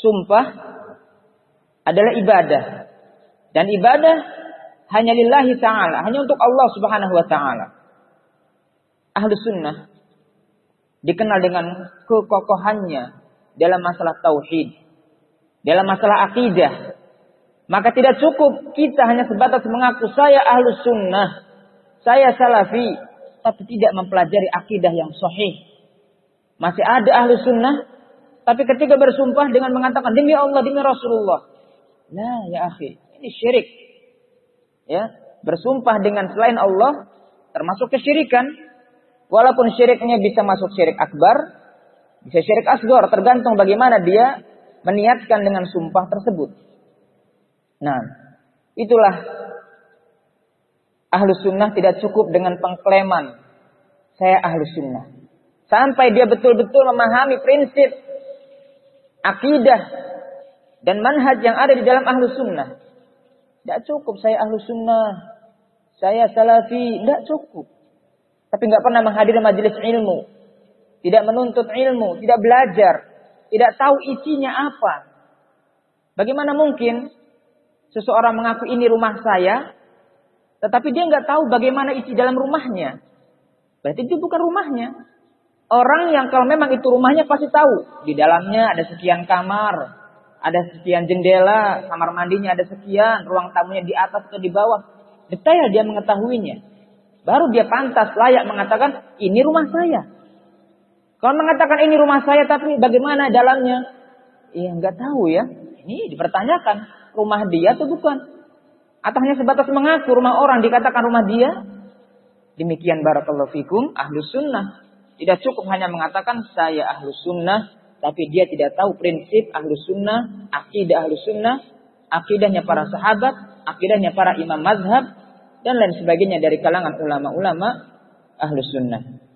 sumpah adalah ibadah. Dan ibadah hanya lillahi ta'ala. Hanya untuk Allah subhanahu wa ta'ala. Ahlu sunnah dikenal dengan kekokohannya dalam masalah tauhid. Dalam masalah akidah. Maka tidak cukup kita hanya sebatas mengaku saya ahlu sunnah. Saya salafi. Tapi tidak mempelajari akidah yang sahih. Masih ada ahlu sunnah. Tapi ketika bersumpah dengan mengatakan demi Allah, demi Rasulullah. Nah ya akhi. Ini syirik. Ya, bersumpah dengan selain Allah termasuk kesyirikan. Walaupun syiriknya bisa masuk syirik akbar, bisa syirik asgor, tergantung bagaimana dia meniatkan dengan sumpah tersebut. Nah, itulah ahlu sunnah tidak cukup dengan pengklaman saya ahlu sunnah. Sampai dia betul-betul memahami prinsip akidah dan manhaj yang ada di dalam ahlu sunnah. Tidak cukup saya ahlu sunnah. Saya salafi. Tidak cukup. Tapi nggak pernah menghadiri majelis ilmu tidak menuntut ilmu, tidak belajar, tidak tahu isinya apa. Bagaimana mungkin seseorang mengaku ini rumah saya, tetapi dia nggak tahu bagaimana isi dalam rumahnya. Berarti itu bukan rumahnya. Orang yang kalau memang itu rumahnya pasti tahu. Di dalamnya ada sekian kamar, ada sekian jendela, kamar mandinya ada sekian, ruang tamunya di atas atau di bawah. Detail dia mengetahuinya. Baru dia pantas layak mengatakan, ini rumah saya. Kalau mengatakan ini rumah saya tapi bagaimana dalamnya? Ya nggak tahu ya. Ini dipertanyakan rumah dia atau bukan? Atau hanya sebatas mengaku rumah orang dikatakan rumah dia? Demikian barakallahu fikum ahlu sunnah. Tidak cukup hanya mengatakan saya ahlu sunnah. Tapi dia tidak tahu prinsip ahlu sunnah, akidah ahlu sunnah, akidahnya para sahabat, akidahnya para imam mazhab, dan lain sebagainya dari kalangan ulama-ulama ahlu sunnah.